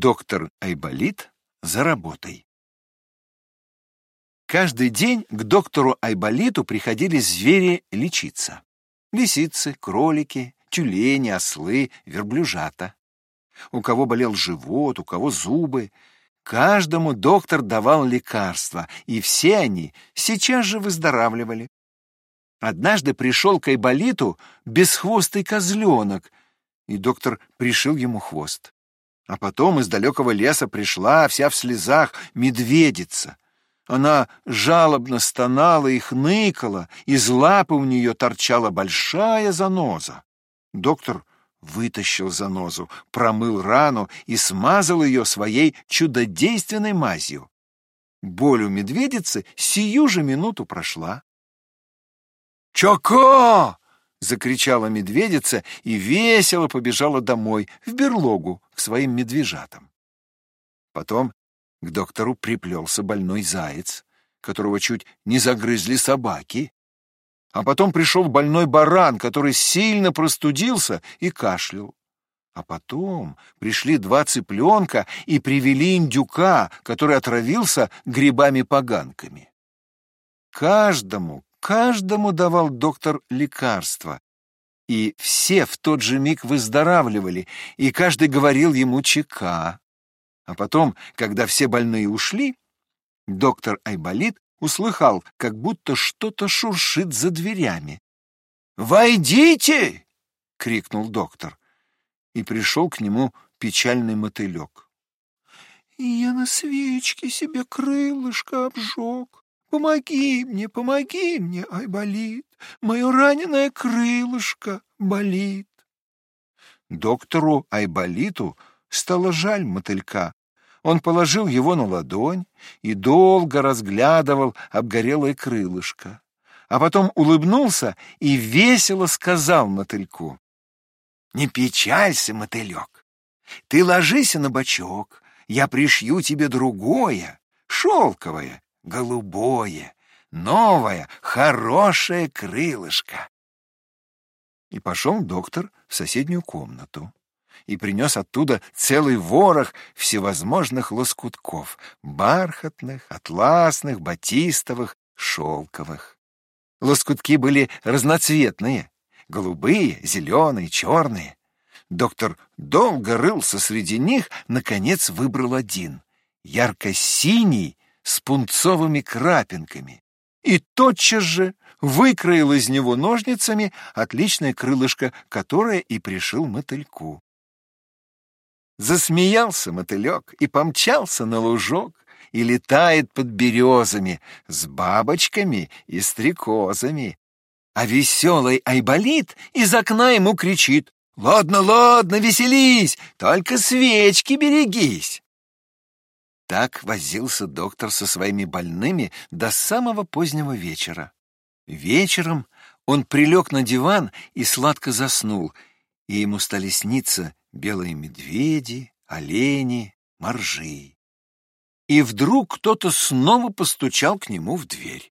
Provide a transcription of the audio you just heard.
Доктор Айболит за работой. Каждый день к доктору Айболиту приходили звери лечиться. Лисицы, кролики, тюлени, ослы, верблюжата. У кого болел живот, у кого зубы. Каждому доктор давал лекарства, и все они сейчас же выздоравливали. Однажды пришел к Айболиту бесхвостый козленок, и доктор пришил ему хвост. А потом из далекого леса пришла, вся в слезах, медведица. Она жалобно стонала и хныкала, из лапы у нее торчала большая заноза. Доктор вытащил занозу, промыл рану и смазал ее своей чудодейственной мазью. Боль у медведицы сию же минуту прошла. «Чоко!» — закричала медведица и весело побежала домой, в берлогу, к своим медвежатам. Потом к доктору приплелся больной заяц, которого чуть не загрызли собаки. А потом пришел больной баран, который сильно простудился и кашлял. А потом пришли два цыпленка и привели индюка, который отравился грибами-поганками. Каждому, Каждому давал доктор лекарства, и все в тот же миг выздоравливали, и каждый говорил ему чека. А потом, когда все больные ушли, доктор Айболит услыхал, как будто что-то шуршит за дверями. «Войдите!» — крикнул доктор, и пришел к нему печальный мотылек. «Я на свечке себе крылышко обжег», Помоги мне, помоги мне, ай, болит, мое раненое крылышко болит. Доктору Айболиту стало жаль мотылька. Он положил его на ладонь и долго разглядывал обгорелое крылышко, а потом улыбнулся и весело сказал мотыльку. «Не печалься, мотылек, ты ложись на бочок, я пришью тебе другое, шелковое, голубое, новое, хорошее крылышко. И пошел доктор в соседнюю комнату и принес оттуда целый ворох всевозможных лоскутков — бархатных, атласных, батистовых, шелковых. Лоскутки были разноцветные — голубые, зеленые, черные. Доктор долго рылся среди них, наконец выбрал один — ярко-синий с пунцовыми крапинками и тотчас же выкроил из него ножницами отличное крылышко, которое и пришил мотыльку. Засмеялся мотылек и помчался на лужок, и летает под березами с бабочками и стрекозами. А веселый Айболит из окна ему кричит «Ладно, ладно, веселись, только свечки берегись!» Так возился доктор со своими больными до самого позднего вечера. Вечером он прилег на диван и сладко заснул, и ему стали сниться белые медведи, олени, моржи. И вдруг кто-то снова постучал к нему в дверь.